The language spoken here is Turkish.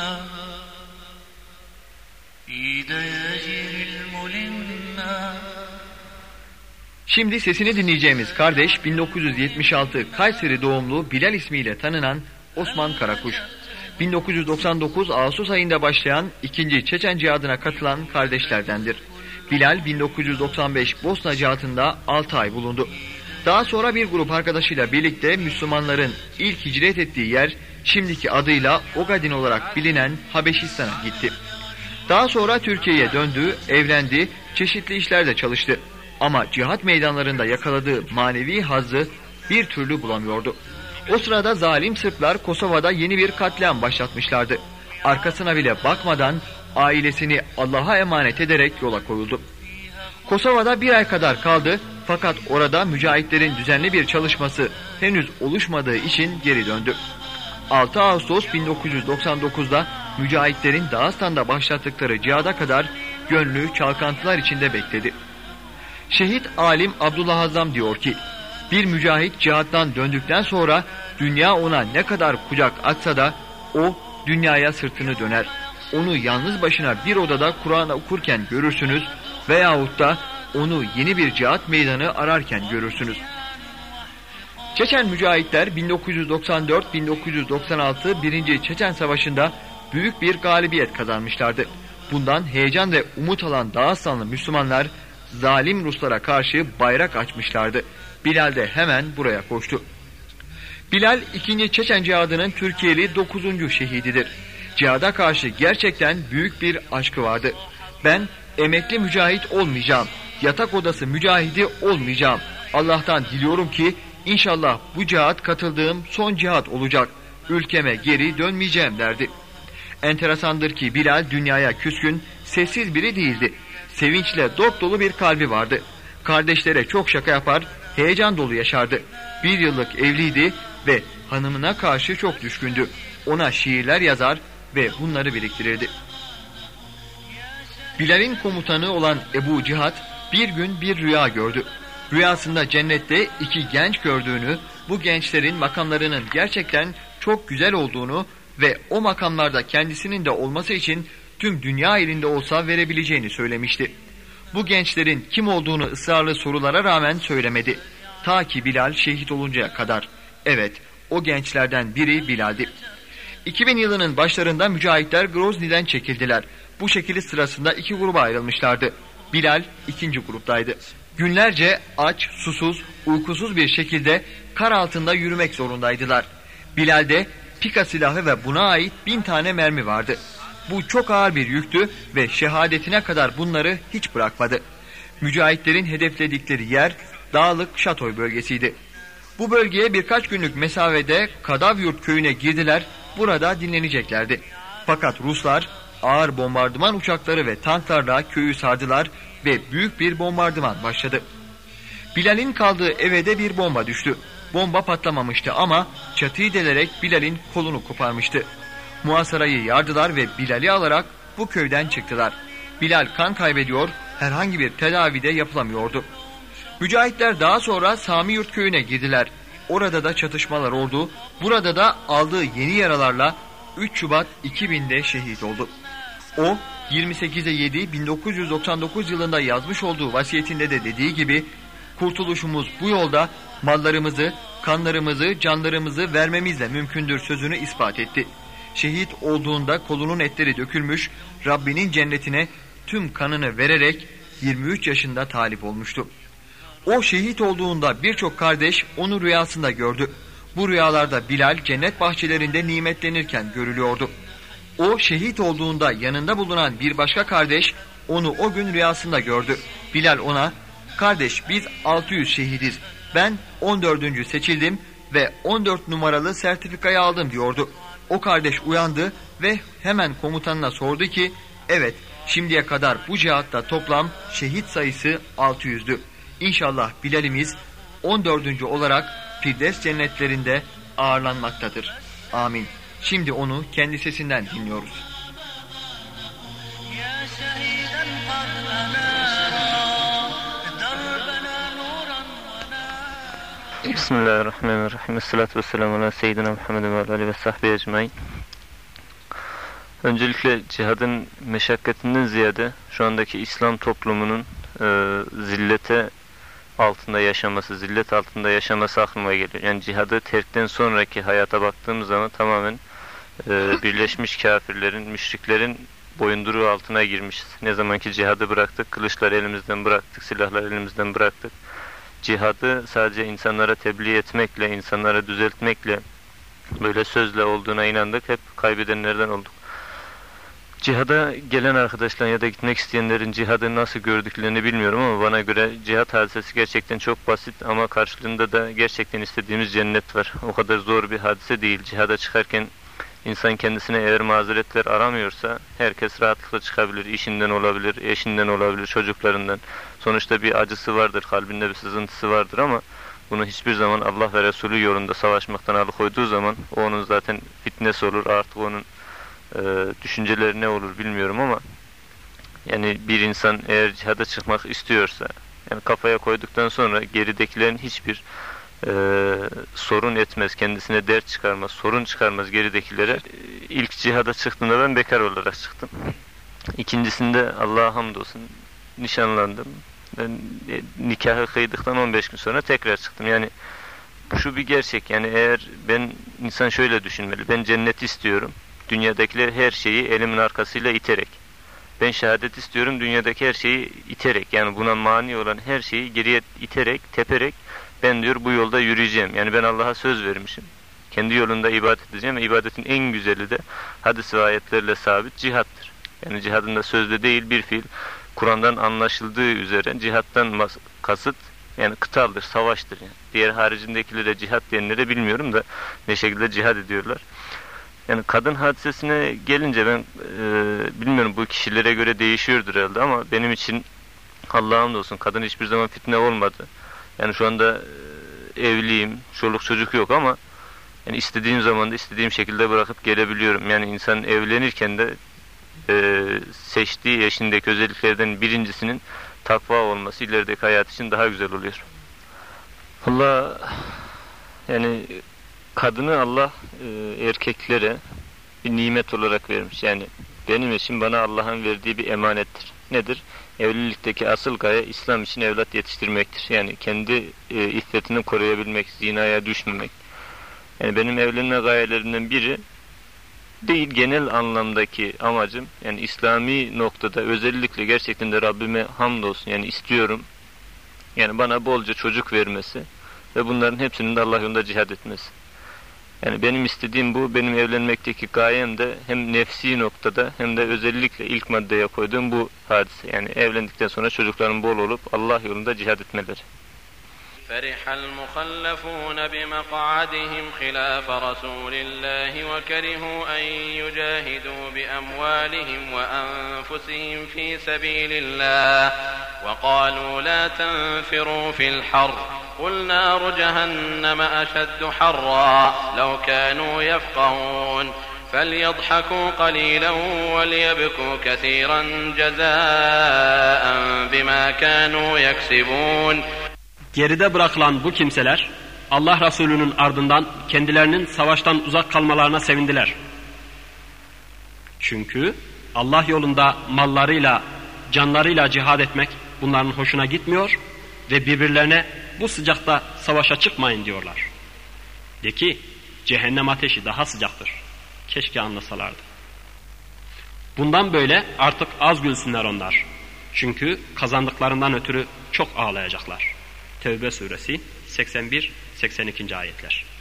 ملما في دياجر الملما Şimdi sesini dinleyeceğimiz kardeş 1976 Kayseri doğumlu Bilal ismiyle tanınan Osman Karakuş. 1999 Ağustos ayında başlayan 2. Çeçen Cihadı'na katılan kardeşlerdendir. Bilal 1995 Bosna Cihadı'nda 6 ay bulundu. Daha sonra bir grup arkadaşıyla birlikte Müslümanların ilk hicret ettiği yer şimdiki adıyla Ogadin olarak bilinen Habeşistan'a gitti. Daha sonra Türkiye'ye döndü, evlendi, çeşitli işlerde çalıştı. Ama cihat meydanlarında yakaladığı manevi hazzı bir türlü bulamıyordu. O sırada zalim Sırplar Kosova'da yeni bir katliam başlatmışlardı. Arkasına bile bakmadan ailesini Allah'a emanet ederek yola koyuldu. Kosova'da bir ay kadar kaldı fakat orada mücahitlerin düzenli bir çalışması henüz oluşmadığı için geri döndü. 6 Ağustos 1999'da mücahitlerin Dağıstan'da başlattıkları cihada kadar gönlü çalkantılar içinde bekledi. Şehit alim Abdullah Azam diyor ki, bir mücahit cihattan döndükten sonra dünya ona ne kadar kucak atsa da o dünyaya sırtını döner. Onu yalnız başına bir odada Kur'an okurken görürsünüz veyahut da onu yeni bir cihat meydanı ararken görürsünüz. Çeçen mücahitler 1994-1996 1. Çeçen Savaşı'nda büyük bir galibiyet kazanmışlardı. Bundan heyecan ve umut alan Dağıstanlı Müslümanlar zalim Ruslara karşı bayrak açmışlardı. Bilal de hemen buraya koştu. Bilal 2. Çeçen Cihadı'nın Türkiye'li 9. şehididir. Cihada karşı gerçekten büyük bir aşkı vardı. Ben emekli mücahit olmayacağım. Yatak odası mücahidi olmayacağım. Allah'tan diliyorum ki inşallah bu cihat katıldığım son cihat olacak. Ülkeme geri dönmeyeceğim derdi. Enteresandır ki Bilal dünyaya küskün, sessiz biri değildi. Sevinçle dop dolu bir kalbi vardı. Kardeşlere çok şaka yapar, heyecan dolu yaşardı. Bir yıllık evliydi ve hanımına karşı çok düşkündü. Ona şiirler yazar ve bunları biriktirirdi. Bilal'in komutanı olan Ebu Cihat bir gün bir rüya gördü. Rüyasında cennette iki genç gördüğünü, bu gençlerin makamlarının gerçekten çok güzel olduğunu ve o makamlarda kendisinin de olması için tüm dünya elinde olsa verebileceğini söylemişti. Bu gençlerin kim olduğunu ısrarlı sorulara rağmen söylemedi. Ta ki Bilal şehit oluncaya kadar. Evet, o gençlerden biri Bilal'di. 2000 yılının başlarında mücahitler Grozny'den çekildiler. Bu şekilde sırasında iki gruba ayrılmışlardı. Bilal ikinci gruptaydı. Günlerce aç, susuz, uykusuz bir şekilde kar altında yürümek zorundaydılar. Bilal'de pika silahı ve buna ait bin tane mermi vardı. Bu çok ağır bir yüktü ve şehadetine kadar bunları hiç bırakmadı. Mücahitlerin hedefledikleri yer dağlık Şatoy bölgesiydi. Bu bölgeye birkaç günlük mesafede Kadavyurt köyüne girdiler, burada dinleneceklerdi. Fakat Ruslar ağır bombardıman uçakları ve tanklarla köyü sardılar ve büyük bir bombardıman başladı. Bilal'in kaldığı eve de bir bomba düştü. Bomba patlamamıştı ama çatıyı delerek Bilal'in kolunu koparmıştı. Muhasarayı yardılar ve Bilal'i alarak bu köyden çıktılar. Bilal kan kaybediyor, herhangi bir tedavide yapılamıyordu. Mücahitler daha sonra Samiyurt köyüne girdiler. Orada da çatışmalar oldu. Burada da aldığı yeni yaralarla 3 Şubat 2000'de şehit oldu. O 28'e 7 1999 yılında yazmış olduğu vasiyetinde de dediği gibi kurtuluşumuz bu yolda mallarımızı, kanlarımızı, canlarımızı vermemizle mümkündür sözünü ispat etti. Şehit olduğunda kolunun etleri dökülmüş, Rabbinin cennetine tüm kanını vererek 23 yaşında talip olmuştu. O şehit olduğunda birçok kardeş onu rüyasında gördü. Bu rüyalarda Bilal cennet bahçelerinde nimetlenirken görülüyordu. O şehit olduğunda yanında bulunan bir başka kardeş onu o gün rüyasında gördü. Bilal ona, kardeş biz 600 şehidiz, ben 14. seçildim ve 14 numaralı sertifikayı aldım diyordu. O kardeş uyandı ve hemen komutanına sordu ki, evet şimdiye kadar bu cihatta toplam şehit sayısı 600'dü. İnşallah Bilal'imiz 14. olarak Firdevs cennetlerinde ağırlanmaktadır. Amin. Şimdi onu kendi sesinden dinliyoruz. Bismillahirrahmanirrahim. Esselatu vesselamu ala seyyidina Muhammed ve ala ve sahbihi ecmain. Öncelikle cihadın meşakkatinden ziyade şu andaki İslam toplumunun e, zillete altında yaşaması, zillet altında yaşaması aklıma geliyor. Yani cihadı terkten sonraki hayata baktığımız zaman tamamen birleşmiş kafirlerin, müşriklerin boyunduruğu altına girmişiz. Ne zamanki cihadı bıraktık, kılıçlar elimizden bıraktık, silahlar elimizden bıraktık. Cihadı sadece insanlara tebliğ etmekle, insanlara düzeltmekle, böyle sözle olduğuna inandık. Hep kaybedenlerden olduk. Cihada gelen arkadaşlar ya da gitmek isteyenlerin cihadı nasıl gördüklerini bilmiyorum ama bana göre cihat hadisesi gerçekten çok basit ama karşılığında da gerçekten istediğimiz cennet var. O kadar zor bir hadise değil. Cihada çıkarken insan kendisine eğer mazeretler aramıyorsa herkes rahatlıkla çıkabilir. İşinden olabilir, eşinden olabilir, çocuklarından. Sonuçta bir acısı vardır, kalbinde bir sızıntısı vardır ama bunu hiçbir zaman Allah ve Resulü yolunda savaşmaktan alıkoyduğu zaman o onun zaten fitnesi olur. Artık onun e, düşünceleri ne olur bilmiyorum ama yani bir insan eğer cihada çıkmak istiyorsa yani kafaya koyduktan sonra geridekilerin hiçbir e, sorun etmez, kendisine dert çıkarmaz, sorun çıkarmaz geridekilere. İlk cihada çıktığımda ben bekar olarak çıktım. İkincisinde Allah'a hamdolsun nişanlandım. Ben e, nikahı kıydıktan 15 gün sonra tekrar çıktım. Yani şu bir gerçek yani eğer ben insan şöyle düşünmeli. Ben cennet istiyorum. Dünyadakiler her şeyi elimin arkasıyla iterek. Ben şehadet istiyorum dünyadaki her şeyi iterek yani buna mani olan her şeyi geriye iterek, teperek ben diyor bu yolda yürüyeceğim. Yani ben Allah'a söz vermişim. Kendi yolunda ibadet edeceğim ve ibadetin en güzeli de hadis ve ayetlerle sabit cihattır. Yani cihadın da sözde değil bir fiil. Kur'an'dan anlaşıldığı üzere cihattan kasıt yani kıtaldır, savaştır. Yani. Diğer haricindekilere cihat diyenlere bilmiyorum da ne şekilde cihad ediyorlar. Yani kadın hadisesine gelince ben e, bilmiyorum bu kişilere göre değişiyordur herhalde ama benim için Allah'ım olsun kadın hiçbir zaman fitne olmadı. Yani şu anda e, evliyim, çoluk çocuk yok ama yani istediğim zaman da istediğim şekilde bırakıp gelebiliyorum. Yani insan evlenirken de e, seçtiği eşindeki özelliklerden birincisinin takva olması ilerideki hayat için daha güzel oluyor. Allah yani kadını Allah e, erkeklere bir nimet olarak vermiş. Yani benim için bana Allah'ın verdiği bir emanettir. Nedir? Evlilikteki asıl gaye İslam için evlat yetiştirmektir. Yani kendi e, iffetini koruyabilmek, zinaya düşmemek. Yani benim evlenme gayelerimden biri değil genel anlamdaki amacım yani İslami noktada özellikle gerçekten de Rabbime hamdolsun yani istiyorum yani bana bolca çocuk vermesi ve bunların hepsinin de Allah yolunda cihad etmesi. Yani benim istediğim bu, benim evlenmekteki gayem de hem nefsi noktada hem de özellikle ilk maddeye koyduğum bu hadise. Yani evlendikten sonra çocukların bol olup Allah yolunda cihad etmeleri. فرح المخلفون بمقعدهم خلاف رسول الله وكرهوا أن يجاهدوا بأموالهم وأنفسهم في سبيل الله وقالوا لا تنفروا في الحر قل نار جهنم أشد حرا لو كانوا يفقهون فليضحكوا قليلا وليبكوا كثيرا جزاء بما كانوا يكسبون Geride bırakılan bu kimseler Allah Resulü'nün ardından kendilerinin savaştan uzak kalmalarına sevindiler. Çünkü Allah yolunda mallarıyla, canlarıyla cihad etmek bunların hoşuna gitmiyor ve birbirlerine bu sıcakta savaşa çıkmayın diyorlar. De ki cehennem ateşi daha sıcaktır. Keşke anlasalardı. Bundan böyle artık az gülsünler onlar. Çünkü kazandıklarından ötürü çok ağlayacaklar. Tevbe suresi 81-82. ayetler.